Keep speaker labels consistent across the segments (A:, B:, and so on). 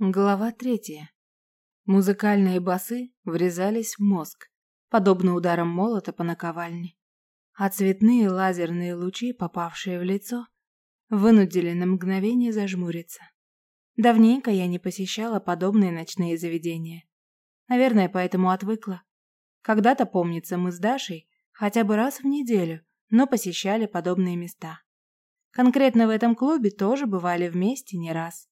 A: Глава третья. Музыкальные басы врезались в мозг, подобно ударам молота по наковальне. А цветные лазерные лучи, попавшие в лицо, вынудили на мгновение зажмуриться. Давненько я не посещала подобные ночные заведения. Наверное, поэтому отвыкла. Когда-то, помнится, мы с Дашей хотя бы раз в неделю, но посещали подобные места. Конкретно в этом клубе тоже бывали вместе не раз.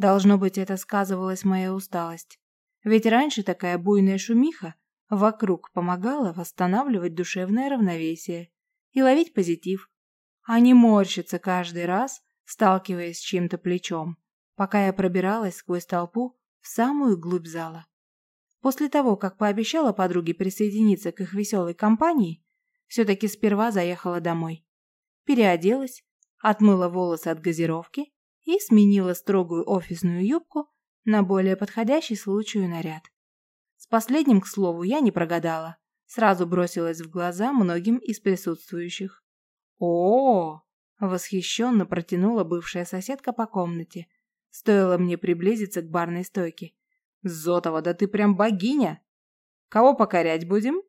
A: Должно быть, это сказывалась моя усталость. Ведь раньше такая буйная шумиха вокруг помогала восстанавливать душевное равновесие и ловить позитив, а не морщиться каждый раз, сталкиваясь с чьим-то плечом, пока я пробиралась сквозь толпу в самую глубь зала. После того, как пообещала подруге присоединиться к их веселой компании, все-таки сперва заехала домой. Переоделась, отмыла волосы от газировки и сменила строгую офисную юбку на более подходящий случаю наряд. С последним, к слову, я не прогадала. Сразу бросилась в глаза многим из присутствующих. о, -о, восхищенно протянула бывшая соседка по комнате. Стоило мне приблизиться к барной стойке. «Зотова, да ты прям богиня! Кого покорять будем?»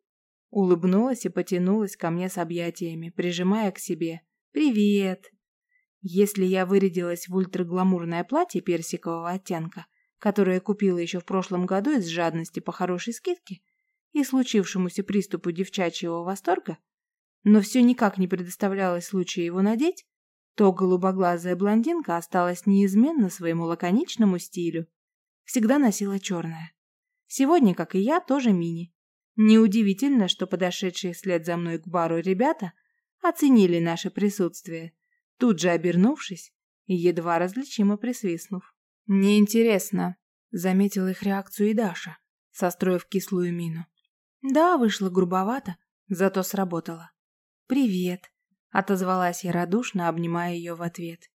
A: Улыбнулась и потянулась ко мне с объятиями, прижимая к себе. «Привет!» Если я вырядилась в ультрагламурное платье персикового оттенка, которое купила еще в прошлом году из жадности по хорошей скидке и случившемуся приступу девчачьего восторга, но все никак не предоставлялось случая его надеть, то голубоглазая блондинка осталась неизменно своему лаконичному стилю. Всегда носила черное. Сегодня, как и я, тоже мини. Неудивительно, что подошедшие вслед за мной к бару ребята оценили наше присутствие тут же обернувшись и едва различимо присвистнув. «Неинтересно», — заметила их реакцию и Даша, состроив кислую мину. «Да, вышло грубовато, зато сработало». «Привет», — отозвалась я радушно, обнимая ее в ответ.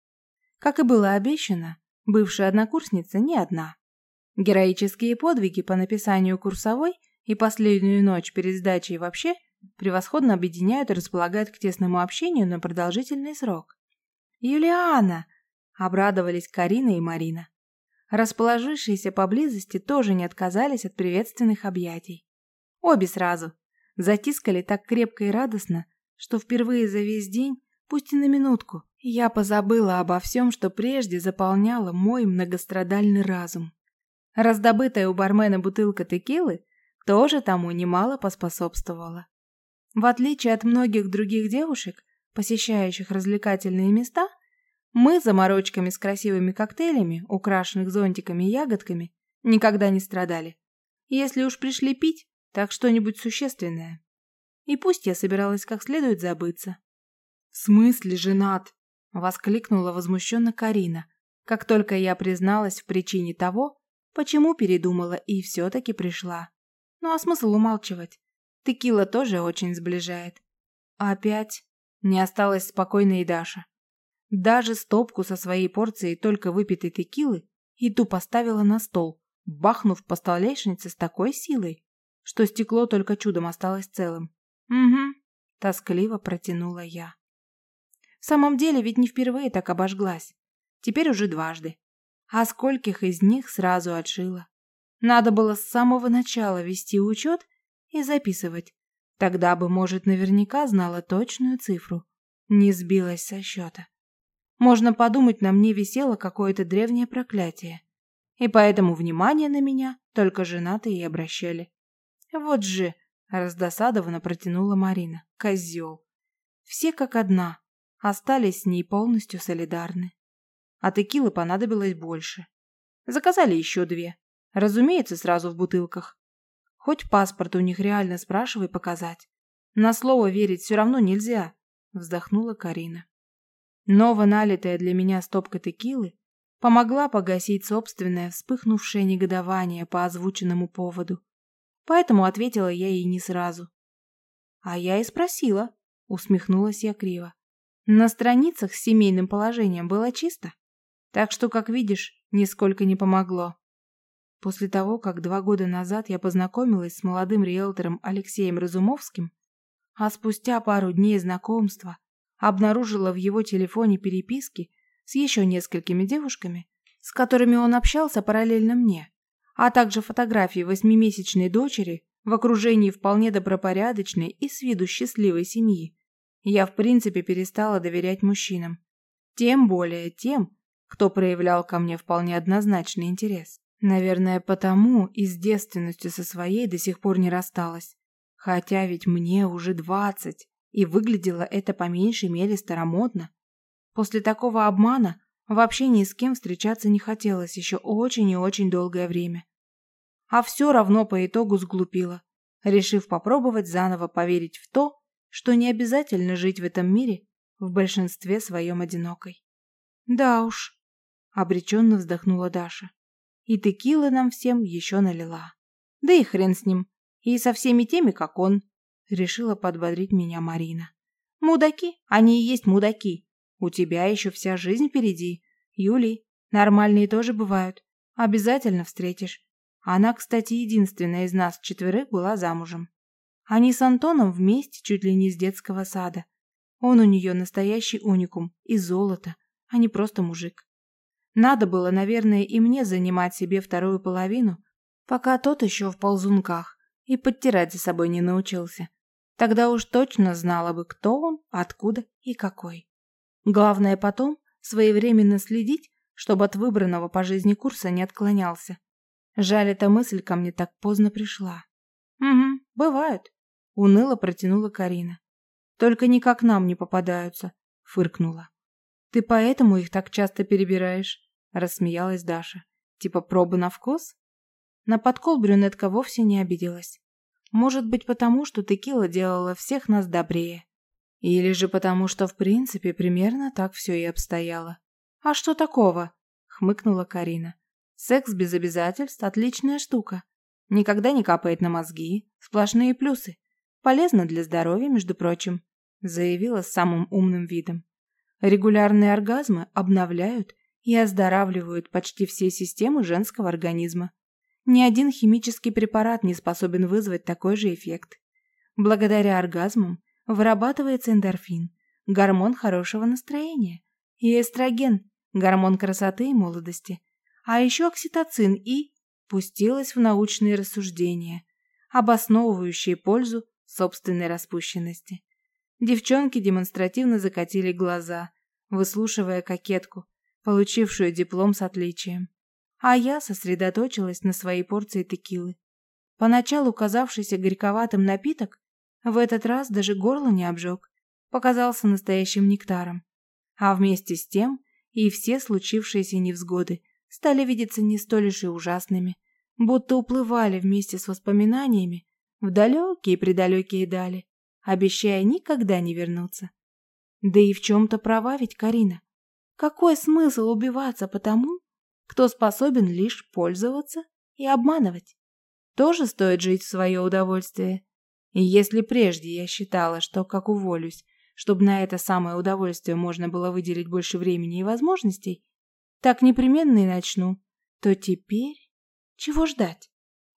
A: Как и было обещано, бывшая однокурсница не одна. Героические подвиги по написанию курсовой и последнюю ночь перед сдачей вообще превосходно объединяют и располагают к тесному общению на продолжительный срок. «Юлиана!» — обрадовались Карина и Марина. Расположившиеся поблизости тоже не отказались от приветственных объятий. Обе сразу. Затискали так крепко и радостно, что впервые за весь день, пусть и на минутку, я позабыла обо всем, что прежде заполняло мой многострадальный разум. Раздобытая у бармена бутылка текилы тоже тому немало поспособствовала. В отличие от многих других девушек, посещающих развлекательные места, мы заморочками с красивыми коктейлями, украшенных зонтиками и ягодками, никогда не страдали. Если уж пришли пить, так что-нибудь существенное. И пусть я собиралась как следует забыться. «В смысле женат?» — воскликнула возмущенно Карина, как только я призналась в причине того, почему передумала и все-таки пришла. Ну а смысл умалчивать? Текила тоже очень сближает. Опять не осталась спокойной и Даша. Даже стопку со своей порцией только выпитой текилы и ту поставила на стол, бахнув по столешнице с такой силой, что стекло только чудом осталось целым. «Угу», — тоскливо протянула я. В самом деле ведь не впервые так обожглась. Теперь уже дважды. А скольких из них сразу отшила. Надо было с самого начала вести учет и записывать, Тогда бы, может, наверняка знала точную цифру. Не сбилась со счета. Можно подумать, на мне висело какое-то древнее проклятие. И поэтому внимание на меня только женатые и обращали. Вот же, раздосадованно протянула Марина. Козел. Все как одна. Остались с ней полностью солидарны. А текилы понадобилось больше. Заказали еще две. Разумеется, сразу в бутылках. Хоть паспорт у них реально спрашивай показать. На слово верить все равно нельзя, вздохнула Карина. Ново налитая для меня стопка текилы помогла погасить собственное вспыхнувшее негодование по озвученному поводу. Поэтому ответила я ей не сразу. А я и спросила, усмехнулась я криво. На страницах с семейным положением было чисто, так что, как видишь, нисколько не помогло. После того, как два года назад я познакомилась с молодым риэлтором Алексеем Разумовским, а спустя пару дней знакомства обнаружила в его телефоне переписки с еще несколькими девушками, с которыми он общался параллельно мне, а также фотографии восьмимесячной дочери в окружении вполне добропорядочной и с виду счастливой семьи, я в принципе перестала доверять мужчинам. Тем более тем, кто проявлял ко мне вполне однозначный интерес. Наверное, потому и с девственностью со своей до сих пор не рассталась. Хотя ведь мне уже двадцать, и выглядело это по меньшей мере старомодно. После такого обмана вообще ни с кем встречаться не хотелось еще очень и очень долгое время. А все равно по итогу сглупила, решив попробовать заново поверить в то, что не обязательно жить в этом мире в большинстве своем одинокой. Да уж, обреченно вздохнула Даша. И текилы нам всем еще налила. Да и хрен с ним. И со всеми теми, как он. Решила подбодрить меня Марина. Мудаки, они и есть мудаки. У тебя еще вся жизнь впереди. Юлий, нормальные тоже бывают. Обязательно встретишь. Она, кстати, единственная из нас четверых была замужем. Они с Антоном вместе чуть ли не с детского сада. Он у нее настоящий уникум, из золота, а не просто мужик. Надо было, наверное, и мне занимать себе вторую половину, пока тот еще в ползунках, и подтирать за собой не научился. Тогда уж точно знала бы, кто он, откуда и какой. Главное потом своевременно следить, чтобы от выбранного по жизни курса не отклонялся. Жаль, эта мысль ко мне так поздно пришла. Угу, бывают. Уныло протянула Карина. Только никак нам не попадаются, фыркнула. Ты поэтому их так часто перебираешь? Рассмеялась Даша. Типа пробы на вкус? На подкол брюнетка вовсе не обиделась. Может быть, потому что текила делала всех нас добрее. Или же потому, что в принципе примерно так все и обстояло. А что такого? Хмыкнула Карина. Секс без обязательств – отличная штука. Никогда не капает на мозги, сплошные плюсы. Полезно для здоровья, между прочим, заявила с самым умным видом. Регулярные оргазмы обновляют и оздоравливают почти все системы женского организма. Ни один химический препарат не способен вызвать такой же эффект. Благодаря оргазмам вырабатывается эндорфин, гормон хорошего настроения, и эстроген, гормон красоты и молодости, а еще окситоцин и пустилась в научные рассуждения, обосновывающие пользу собственной распущенности. Девчонки демонстративно закатили глаза, выслушивая кокетку, получившую диплом с отличием. А я сосредоточилась на своей порции текилы. Поначалу казавшийся горьковатым напиток в этот раз даже горло не обжег, показался настоящим нектаром. А вместе с тем и все случившиеся невзгоды стали видеться не столь уж и ужасными, будто уплывали вместе с воспоминаниями в далекие-предалекие дали, обещая никогда не вернуться. Да и в чем-то права ведь Карина. Какой смысл убиваться потому, кто способен лишь пользоваться и обманывать? Тоже стоит жить в свое удовольствие. И если прежде я считала, что как уволюсь, чтобы на это самое удовольствие можно было выделить больше времени и возможностей, так непременно и начну, то теперь чего ждать?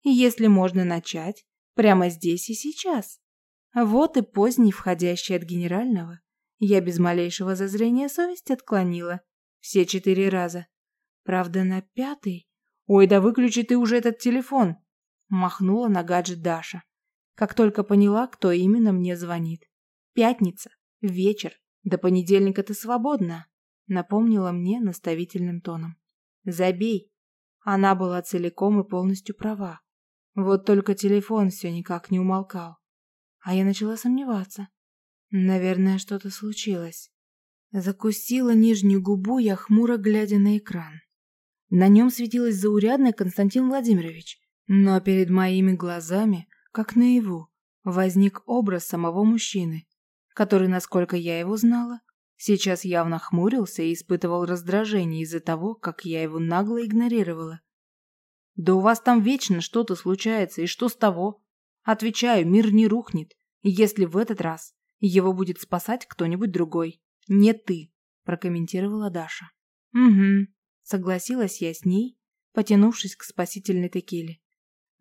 A: И если можно начать, прямо здесь и сейчас. Вот и поздний входящий от генерального я без малейшего зазрения совести отклонила. Все четыре раза. Правда, на пятый... «Ой, да выключи ты уже этот телефон!» Махнула на гаджет Даша. Как только поняла, кто именно мне звонит. «Пятница. Вечер. До понедельника ты свободна», напомнила мне наставительным тоном. «Забей». Она была целиком и полностью права. Вот только телефон все никак не умолкал. А я начала сомневаться. Наверное, что-то случилось. Закусила нижнюю губу я, хмуро глядя на экран. На нем светилась заурядная Константин Владимирович, но перед моими глазами, как наяву, возник образ самого мужчины, который, насколько я его знала, сейчас явно хмурился и испытывал раздражение из-за того, как я его нагло игнорировала. «Да у вас там вечно что-то случается, и что с того?» Отвечаю, мир не рухнет, если в этот раз его будет спасать кто-нибудь другой. Не ты, прокомментировала Даша. Угу, согласилась я с ней, потянувшись к спасительной текиле.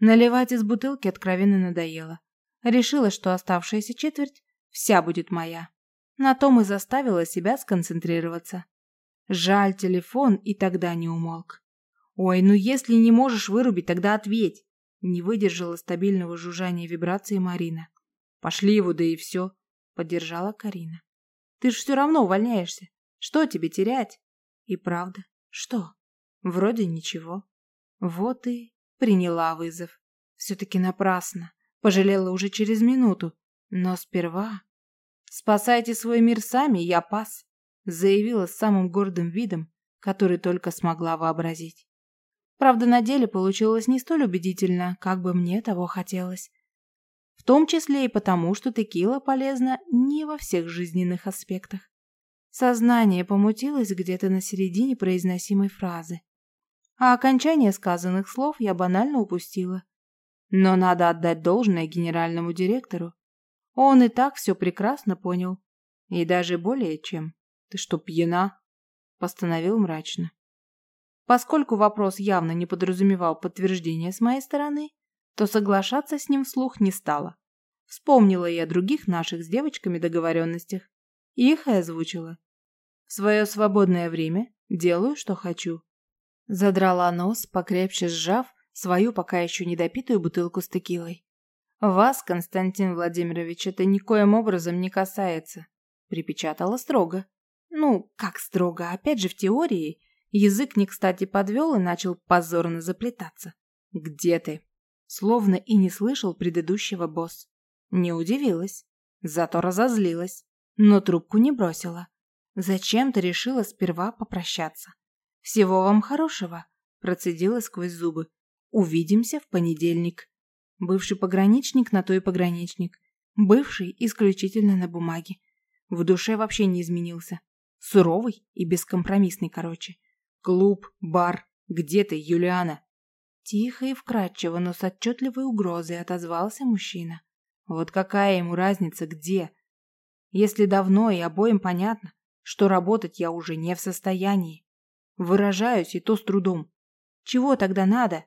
A: Наливать из бутылки откровенно надоело. Решила, что оставшаяся четверть вся будет моя. На том и заставила себя сконцентрироваться. Жаль, телефон и тогда не умолк. «Ой, ну если не можешь вырубить, тогда ответь!» Не выдержала стабильного жужжания вибрации Марина. «Пошли его, да и все!» Поддержала Карина. «Ты ж все равно увольняешься. Что тебе терять?» И правда, что? Вроде ничего. Вот и приняла вызов. Все-таки напрасно. Пожалела уже через минуту. Но сперва... «Спасайте свой мир сами, я пас», заявила с самым гордым видом, который только смогла вообразить. Правда, на деле получилось не столь убедительно, как бы мне того хотелось. В том числе и потому, что текила полезна не во всех жизненных аспектах. Сознание помутилось где-то на середине произносимой фразы. А окончание сказанных слов я банально упустила. Но надо отдать должное генеральному директору. Он и так все прекрасно понял. И даже более чем. «Ты что, пьяна?» Постановил мрачно. Поскольку вопрос явно не подразумевал подтверждения с моей стороны, то соглашаться с ним вслух не стала. Вспомнила я о других наших с девочками договоренностях. И их и озвучила. Свое свободное время делаю, что хочу. Задрала нос, покрепче сжав свою пока еще недопитую бутылку с текилой. «Вас, Константин Владимирович, это никоим образом не касается», — припечатала строго. Ну, как строго, опять же в теории. Язык не кстати подвел и начал позорно заплетаться. «Где ты?» Словно и не слышал предыдущего босс. Не удивилась, зато разозлилась, но трубку не бросила. Зачем ты решила сперва попрощаться? Всего вам хорошего, процедила сквозь зубы. Увидимся в понедельник. Бывший пограничник на то и пограничник. Бывший исключительно на бумаге. В душе вообще не изменился. Суровый и бескомпромиссный, короче. Клуб, бар. Где ты, Юлиана? Тихо и вкрадчиво, но с отчетливой угрозой отозвался мужчина. Вот какая ему разница, где? Если давно и обоим понятно, что работать я уже не в состоянии. Выражаюсь и то с трудом. Чего тогда надо?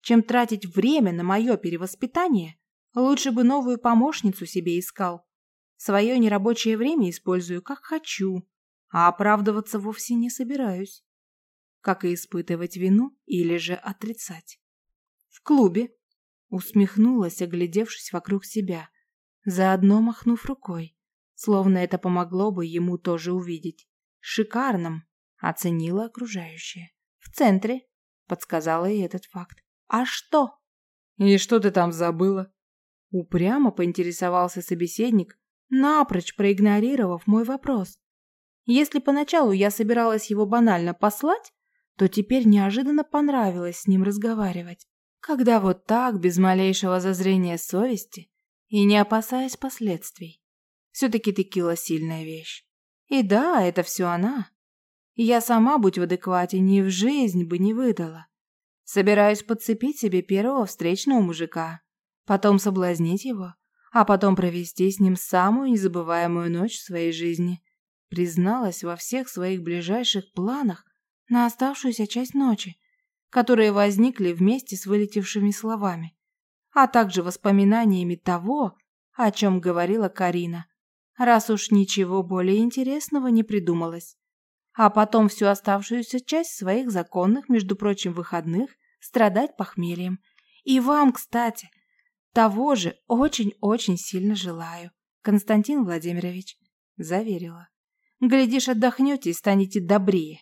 A: Чем тратить время на мое перевоспитание, лучше бы новую помощницу себе искал. Свое нерабочее время использую как хочу, а оправдываться вовсе не собираюсь. Как и испытывать вину или же отрицать. В клубе усмехнулась, оглядевшись вокруг себя, заодно махнув рукой, словно это помогло бы ему тоже увидеть. Шикарным, оценила окружающее. В центре, подсказала и этот факт. «А что?» «И что ты там забыла?» Упрямо поинтересовался собеседник, напрочь проигнорировав мой вопрос. Если поначалу я собиралась его банально послать, то теперь неожиданно понравилось с ним разговаривать. Когда вот так, без малейшего зазрения совести и не опасаясь последствий. Все-таки текила сильная вещь. И да, это все она. Я сама, будь в адеквате, ни в жизнь бы не выдала. Собираюсь подцепить себе первого встречного мужика, потом соблазнить его, а потом провести с ним самую незабываемую ночь в своей жизни. Призналась во всех своих ближайших планах на оставшуюся часть ночи, которые возникли вместе с вылетевшими словами, а также воспоминаниями того, о чем говорила Карина, раз уж ничего более интересного не придумалось. А потом всю оставшуюся часть своих законных, между прочим, выходных страдать похмельем. И вам, кстати, того же очень-очень сильно желаю, Константин Владимирович, заверила. Глядишь, отдохнете и станете добрее.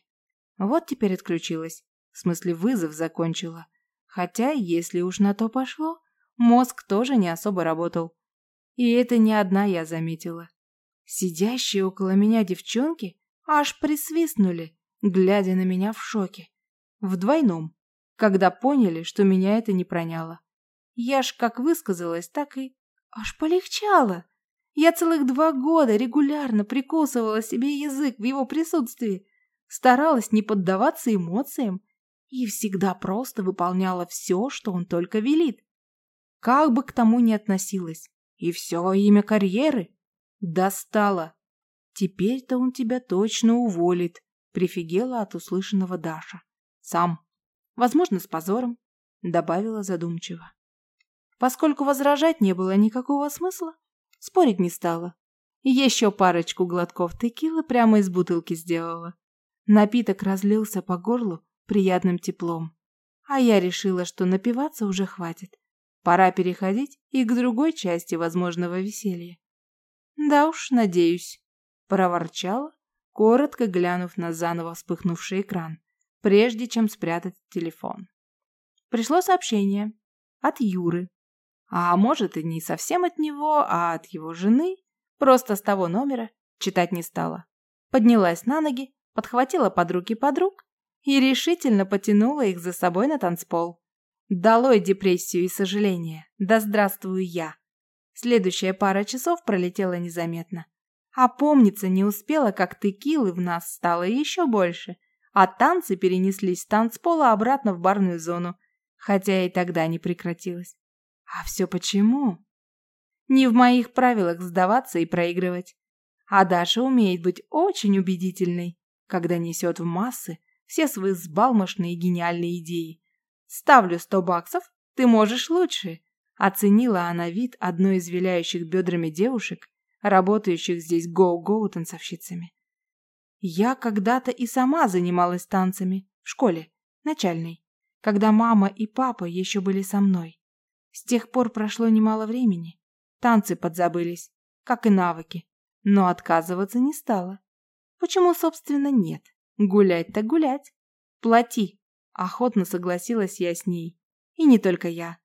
A: Вот теперь отключилась. В смысле, вызов закончила. Хотя, если уж на то пошло, мозг тоже не особо работал. И это не одна я заметила. Сидящие около меня девчонки аж присвистнули, глядя на меня в шоке. В двойном когда поняли, что меня это не проняло. Я ж как высказалась, так и аж полегчало. Я целых два года регулярно прикусывала себе язык в его присутствии, старалась не поддаваться эмоциям и всегда просто выполняла все, что он только велит. Как бы к тому ни относилась. И все имя карьеры. Достала. Теперь-то он тебя точно уволит, прифигела от услышанного Даша. Сам. Возможно, с позором, добавила задумчиво. Поскольку возражать не было никакого смысла, спорить не стала. Еще парочку глотков текилы прямо из бутылки сделала. Напиток разлился по горлу приятным теплом. А я решила, что напиваться уже хватит. Пора переходить и к другой части возможного веселья. Да уж, надеюсь, проворчала, коротко глянув на заново вспыхнувший экран, прежде чем спрятать телефон. Пришло сообщение от Юры. А может и не совсем от него, а от его жены, просто с того номера, читать не стала. Поднялась на ноги, подхватила под руки подруг и решительно потянула их за собой на танцпол. Долой депрессию и сожаление. Да здравствую я. Следующая пара часов пролетела незаметно. А помнится не успела, как текилы в нас стало еще больше, а танцы перенеслись с танцпола обратно в барную зону, хотя и тогда не прекратилось. А все почему? Не в моих правилах сдаваться и проигрывать. А Даша умеет быть очень убедительной, когда несет в массы все свои взбалмошные гениальные идеи. «Ставлю сто баксов, ты можешь лучше», — оценила она вид одной из виляющих бедрами девушек, работающих здесь гоу-гоу танцовщицами. Я когда-то и сама занималась танцами в школе, начальной, когда мама и папа еще были со мной. С тех пор прошло немало времени. Танцы подзабылись, как и навыки, но отказываться не стала. Почему, собственно, нет? Гулять-то гулять. Плати. Охотно согласилась я с ней. И не только я.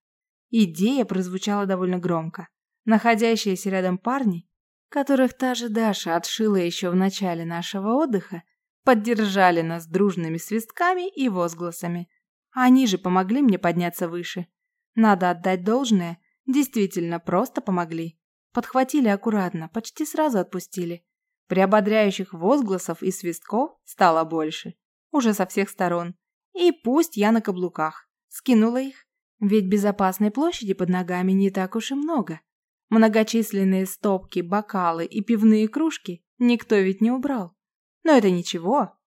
A: Идея прозвучала довольно громко. Находящиеся рядом парни, которых та же Даша отшила еще в начале нашего отдыха, поддержали нас дружными свистками и возгласами. Они же помогли мне подняться выше. Надо отдать должное, действительно просто помогли. Подхватили аккуратно, почти сразу отпустили. Приободряющих возгласов и свистков стало больше. Уже со всех сторон. И пусть я на каблуках. Скинула их. Ведь безопасной площади под ногами не так уж и много. Многочисленные стопки, бокалы и пивные кружки никто ведь не убрал. Но это ничего.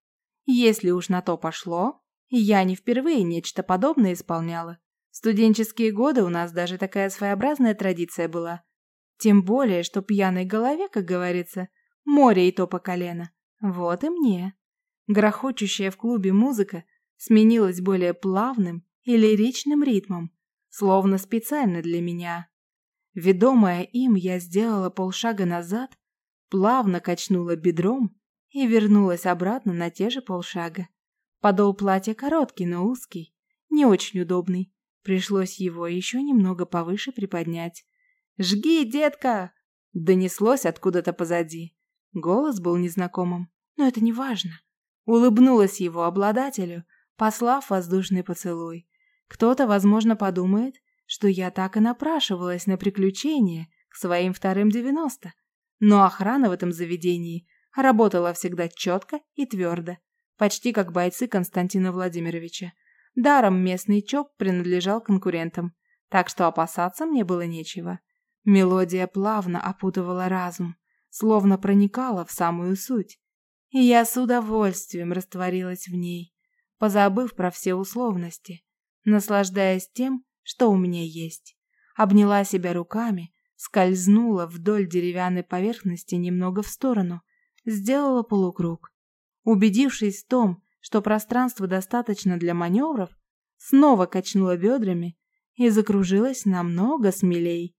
A: Если уж на то пошло, я не впервые нечто подобное исполняла. В студенческие годы у нас даже такая своеобразная традиция была. Тем более, что пьяной голове, как говорится, Море и то по колено. Вот и мне. Грохочущая в клубе музыка сменилась более плавным и лиричным ритмом, словно специально для меня. Ведомая им, я сделала полшага назад, плавно качнула бедром и вернулась обратно на те же полшага. Подол платья короткий, но узкий, не очень удобный. Пришлось его еще немного повыше приподнять. «Жги, детка!» Донеслось откуда-то позади. Голос был незнакомым, но это не важно. Улыбнулась его обладателю, послав воздушный поцелуй. Кто-то, возможно, подумает, что я так и напрашивалась на приключения к своим вторым девяносто. Но охрана в этом заведении работала всегда четко и твердо, почти как бойцы Константина Владимировича. Даром местный ЧОП принадлежал конкурентам, так что опасаться мне было нечего. Мелодия плавно опутывала разум, словно проникала в самую суть. И я с удовольствием растворилась в ней, позабыв про все условности, наслаждаясь тем, что у меня есть. Обняла себя руками, скользнула вдоль деревянной поверхности немного в сторону, сделала полукруг. Убедившись в том, что пространства достаточно для маневров, снова качнула бедрами и закружилась намного смелей.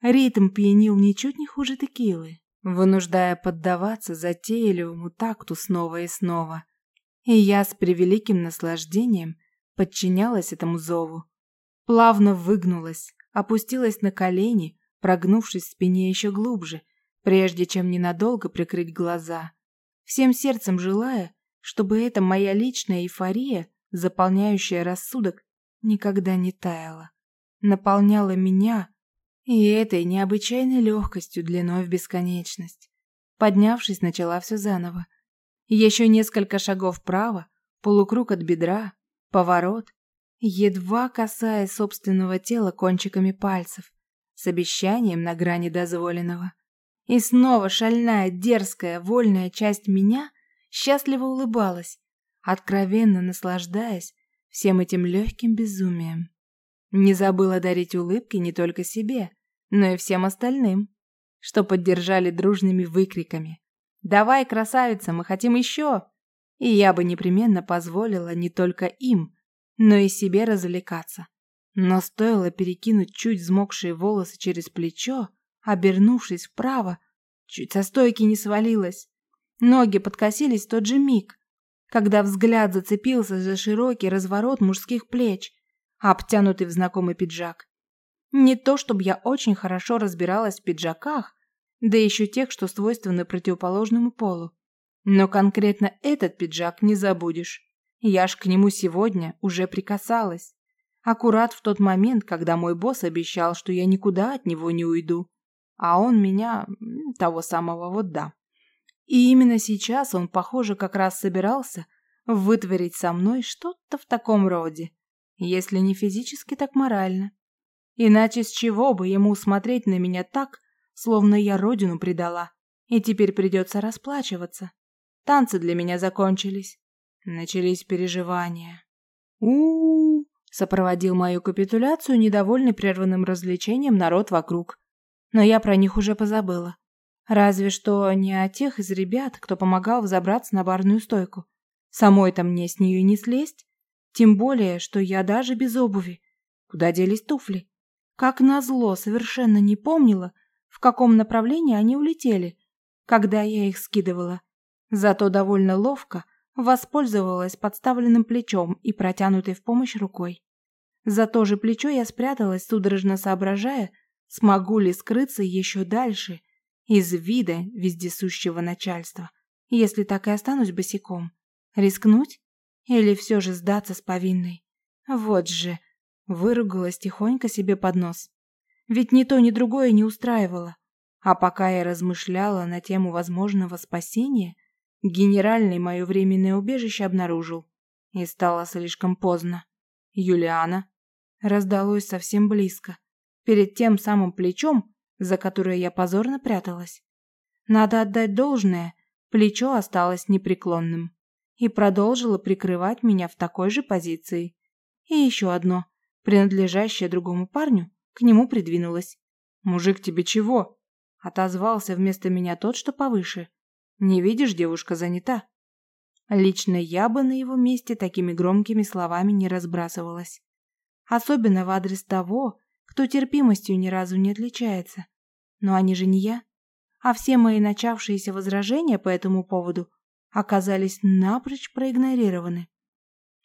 A: Ритм пьянил ничуть не хуже текилы вынуждая поддаваться затейливому такту снова и снова. И я с превеликим наслаждением подчинялась этому зову. Плавно выгнулась, опустилась на колени, прогнувшись в спине еще глубже, прежде чем ненадолго прикрыть глаза. Всем сердцем желая, чтобы эта моя личная эйфория, заполняющая рассудок, никогда не таяла. Наполняла меня, и этой необычайной легкостью длиной в бесконечность. Поднявшись, начала все заново. Еще несколько шагов вправо, полукруг от бедра, поворот, едва касаясь собственного тела кончиками пальцев, с обещанием на грани дозволенного. И снова шальная, дерзкая, вольная часть меня счастливо улыбалась, откровенно наслаждаясь всем этим легким безумием. Не забыла дарить улыбки не только себе, но и всем остальным, что поддержали дружными выкриками. «Давай, красавица, мы хотим еще!» И я бы непременно позволила не только им, но и себе развлекаться. Но стоило перекинуть чуть взмокшие волосы через плечо, обернувшись вправо, чуть со стойки не свалилась. Ноги подкосились в тот же миг, когда взгляд зацепился за широкий разворот мужских плеч, обтянутый в знакомый пиджак. Не то чтобы я очень хорошо разбиралась в пиджаках, да еще тех, что свойственны противоположному полу. Но конкретно этот пиджак не забудешь. Я ж к нему сегодня уже прикасалась. Аккурат в тот момент, когда мой босс обещал, что я никуда от него не уйду. А он меня... того самого вот да. И именно сейчас он, похоже, как раз собирался вытворить со мной что-то в таком роде. Если не физически, так морально. Иначе с чего бы ему смотреть на меня так, словно я родину предала, и теперь придется расплачиваться. Танцы для меня закончились. Начались переживания. у у, -у сопроводил мою капитуляцию недовольный прерванным развлечением народ вокруг. Но я про них уже позабыла. Разве что не о тех из ребят, кто помогал взобраться на барную стойку. Самой-то мне с нее не слезть. Тем более, что я даже без обуви. Куда делись туфли? Как назло, совершенно не помнила, в каком направлении они улетели, когда я их скидывала. Зато довольно ловко воспользовалась подставленным плечом и протянутой в помощь рукой. За то же плечо я спряталась, судорожно соображая, смогу ли скрыться еще дальше из вида вездесущего начальства, если так и останусь босиком. Рискнуть? Или все же сдаться с повинной? Вот же, выругалась тихонько себе под нос. Ведь ни то, ни другое не устраивало. А пока я размышляла на тему возможного спасения, генеральный мое временное убежище обнаружил. И стало слишком поздно. «Юлиана!» Раздалось совсем близко. Перед тем самым плечом, за которое я позорно пряталась. Надо отдать должное, плечо осталось непреклонным. И продолжило прикрывать меня в такой же позиции. И еще одно, принадлежащее другому парню, к нему придвинулась. «Мужик, тебе чего?» Отозвался вместо меня тот, что повыше. «Не видишь, девушка занята». Лично я бы на его месте такими громкими словами не разбрасывалась. Особенно в адрес того, кто терпимостью ни разу не отличается. Но они же не я. А все мои начавшиеся возражения по этому поводу оказались напрочь проигнорированы.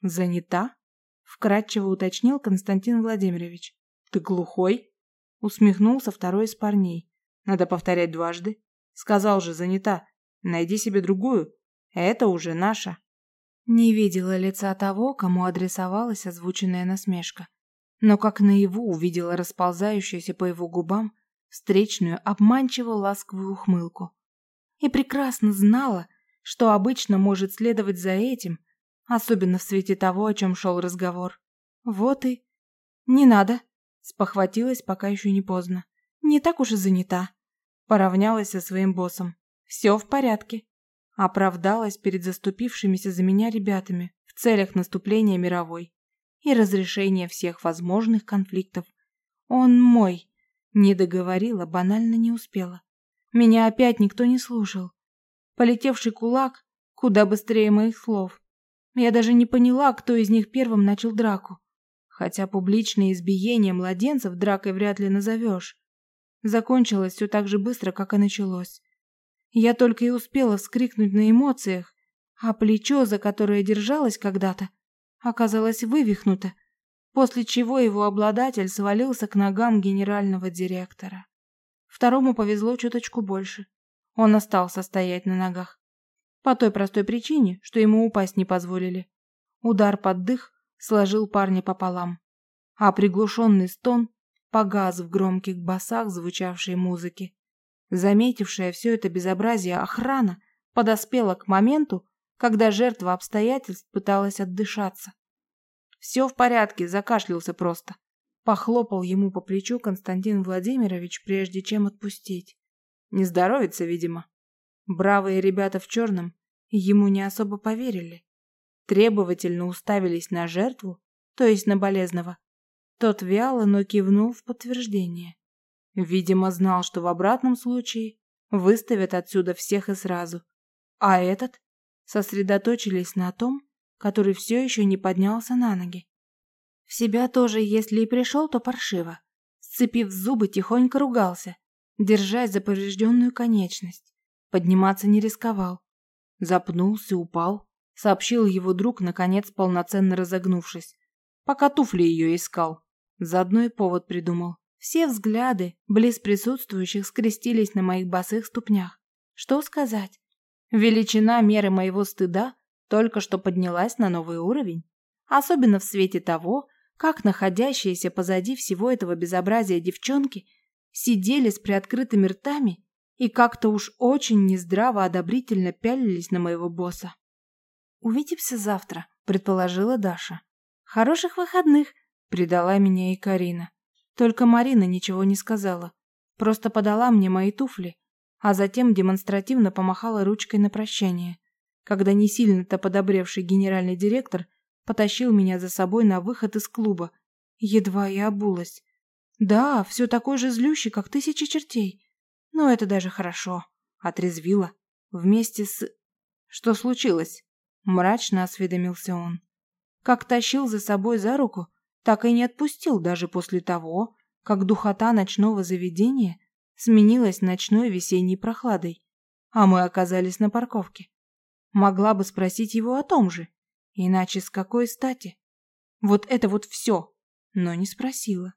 A: «Занята?» — вкратчиво уточнил Константин Владимирович. «Ты глухой?» — усмехнулся второй из парней. «Надо повторять дважды. Сказал же, занята. Найди себе другую. Это уже наша». Не видела лица того, кому адресовалась озвученная насмешка. Но как наяву увидела расползающуюся по его губам встречную обманчиво ласковую ухмылку. И прекрасно знала, что обычно может следовать за этим, особенно в свете того, о чем шел разговор. Вот и... Не надо. Спохватилась, пока еще не поздно. Не так уж и занята. Поравнялась со своим боссом. Все в порядке. Оправдалась перед заступившимися за меня ребятами в целях наступления мировой и разрешения всех возможных конфликтов. Он мой. Не договорила, банально не успела. Меня опять никто не слушал. Полетевший кулак куда быстрее моих слов. Я даже не поняла, кто из них первым начал драку хотя публичное избиение младенцев дракой вряд ли назовешь. Закончилось все так же быстро, как и началось. Я только и успела вскрикнуть на эмоциях, а плечо, за которое держалась когда-то, оказалось вывихнуто, после чего его обладатель свалился к ногам генерального директора. Второму повезло чуточку больше. Он остался стоять на ногах. По той простой причине, что ему упасть не позволили. Удар под дых сложил парня пополам, а приглушенный стон погас в громких басах звучавшей музыки. Заметившая все это безобразие охрана подоспела к моменту, когда жертва обстоятельств пыталась отдышаться. «Все в порядке», закашлялся просто. Похлопал ему по плечу Константин Владимирович, прежде чем отпустить. Не здоровится, видимо. Бравые ребята в черном ему не особо поверили требовательно уставились на жертву, то есть на болезного. Тот вяло, но кивнул в подтверждение. Видимо, знал, что в обратном случае выставят отсюда всех и сразу. А этот? сосредоточились на том, который все еще не поднялся на ноги. В себя тоже, если и пришел, то паршиво. Сцепив зубы, тихонько ругался, держась за поврежденную конечность. Подниматься не рисковал. Запнулся, упал, сообщил его друг, наконец полноценно разогнувшись. Пока туфли ее искал. Заодно и повод придумал. Все взгляды близ присутствующих скрестились на моих босых ступнях. Что сказать? Величина меры моего стыда только что поднялась на новый уровень. Особенно в свете того, как находящиеся позади всего этого безобразия девчонки сидели с приоткрытыми ртами и как-то уж очень нездраво одобрительно пялились на моего босса. «Увидимся завтра», — предположила Даша. «Хороших выходных», — предала меня и Карина. Только Марина ничего не сказала, просто подала мне мои туфли, а затем демонстративно помахала ручкой на прощание, когда не сильно-то подобревший генеральный директор потащил меня за собой на выход из клуба. Едва я обулась. Да, все такой же злющий, как тысячи чертей. Но это даже хорошо. Отрезвило. Вместе с... Что случилось? Мрачно осведомился он. Как тащил за собой за руку, так и не отпустил даже после того, как духота ночного заведения сменилась ночной весенней прохладой, а мы оказались на парковке. Могла бы спросить его о том же, иначе с какой стати? Вот это вот все, но не спросила.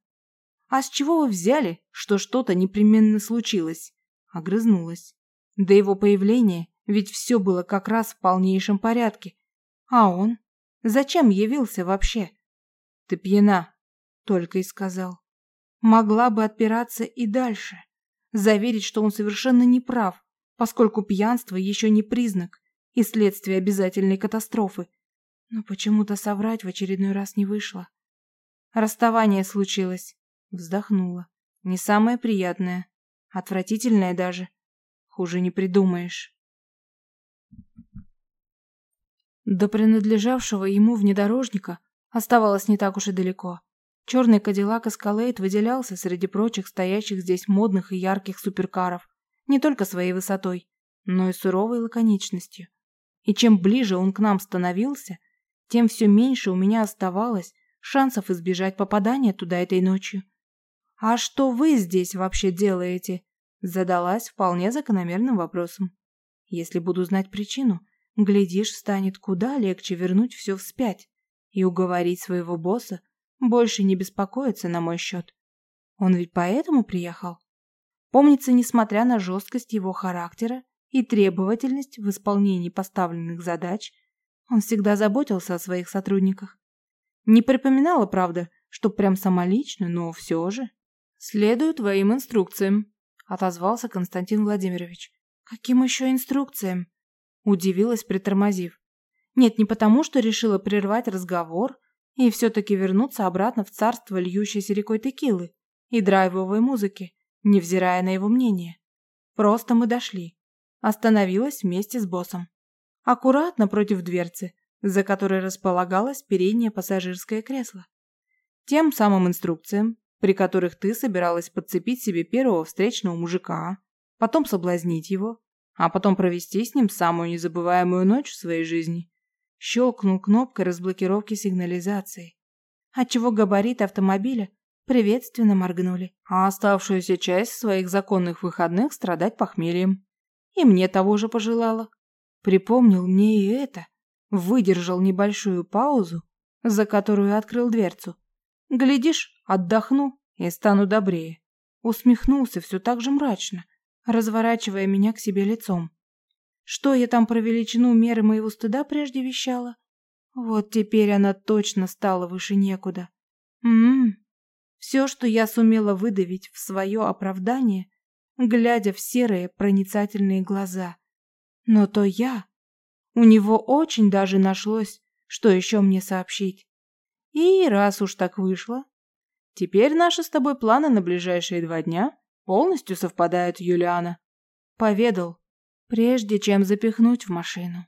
A: «А с чего вы взяли, что что-то непременно случилось?» Огрызнулась. До его появления ведь все было как раз в полнейшем порядке. А он? Зачем явился вообще? «Ты пьяна», — только и сказал. Могла бы отпираться и дальше заверить, что он совершенно не прав, поскольку пьянство еще не признак и следствие обязательной катастрофы. Но почему-то соврать в очередной раз не вышло. Расставание случилось. Вздохнула. Не самое приятное. Отвратительное даже. Хуже не придумаешь. До принадлежавшего ему внедорожника оставалось не так уж и далеко. Черный Кадиллак Эскалейд выделялся среди прочих стоящих здесь модных и ярких суперкаров не только своей высотой, но и суровой лаконичностью. И чем ближе он к нам становился, тем все меньше у меня оставалось шансов избежать попадания туда этой ночью. «А что вы здесь вообще делаете?» Задалась вполне закономерным вопросом. Если буду знать причину, глядишь, станет куда легче вернуть все вспять и уговорить своего босса больше не беспокоиться на мой счет. Он ведь поэтому приехал. Помнится, несмотря на жесткость его характера и требовательность в исполнении поставленных задач, он всегда заботился о своих сотрудниках. Не припоминала, правда, что прям самолично, но все же. «Следую твоим инструкциям», — отозвался Константин Владимирович. «Каким еще инструкциям?» — удивилась, притормозив. Нет, не потому, что решила прервать разговор и все-таки вернуться обратно в царство льющейся рекой текилы и драйвовой музыки, невзирая на его мнение. Просто мы дошли. Остановилась вместе с боссом. Аккуратно против дверцы, за которой располагалось переднее пассажирское кресло. Тем самым инструкциям, при которых ты собиралась подцепить себе первого встречного мужика, потом соблазнить его, а потом провести с ним самую незабываемую ночь в своей жизни щелкнул кнопкой разблокировки сигнализации, отчего габариты автомобиля приветственно моргнули, а оставшуюся часть своих законных выходных страдать похмельем. И мне того же пожелала. Припомнил мне и это, выдержал небольшую паузу, за которую открыл дверцу. Глядишь, отдохну и стану добрее. Усмехнулся все так же мрачно, разворачивая меня к себе лицом. Что я там про величину меры моего стыда прежде вещала? Вот теперь она точно стала выше некуда. Ммм, все, что я сумела выдавить в свое оправдание, глядя в серые проницательные глаза. Но то я... У него очень даже нашлось, что еще мне сообщить. И раз уж так вышло, теперь наши с тобой планы на ближайшие два дня полностью совпадают, Юлиана. Поведал, прежде чем запихнуть в машину.